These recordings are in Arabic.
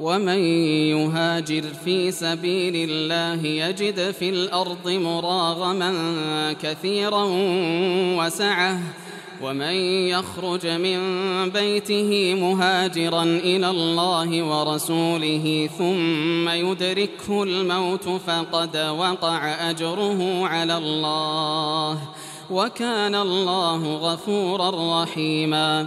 ومن يهاجر في سبيل الله يجد في الأرض مراغما كثيرا وسعة ومن يخرج من بيته مهاجرا إلى الله ورسوله ثم يدركه الموت فقد وقع أجره على الله وكان الله غفورا رحيما.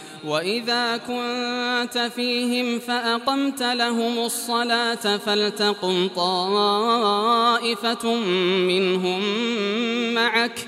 وإذا كنت فيهم فأقمت لهم الصلاة فلتقم طائفة منهم معك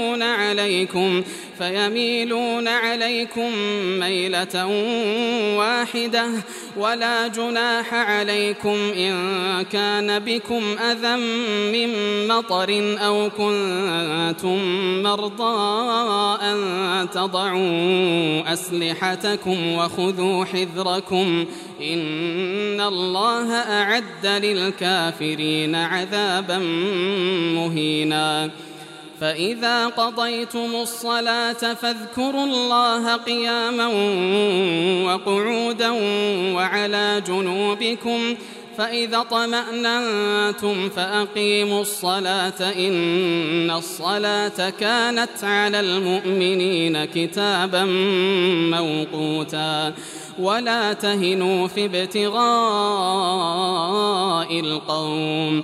عليكم فيميلون عليكم ميلة واحدة. ولا جناح عليكم إن كان بكم أذى من مطر أو كنتم مرضى أن تضعوا أسلحتكم وخذوا حذركم. إن الله أعد للكافرين عذابا مهيناً. فإذا قضيتم الصلاة فاذكروا الله قياما وقعودا وعلى جنوبكم فإذا طمأننتم فأقيموا الصلاة إن الصلاة كانت على المؤمنين كتابا موقوتا ولا تهنوا في ابتغاء القوم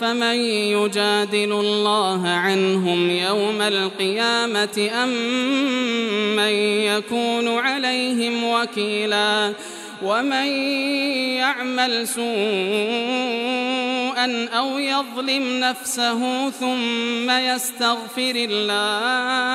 فمن يجادل الله عنهم يوم القيامة أم من يكون عليهم وكيلا ومن يعمل سوءا أو يظلم نفسه ثم يستغفر الله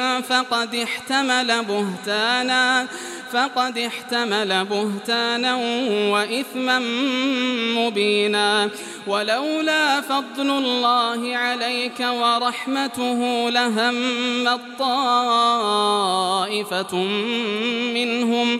فقد احتمل بهتانا فقد احتمل بهتانا وإثما مبينا. ولولا فضل الله عليك ورحمته لهم الطائفة منهم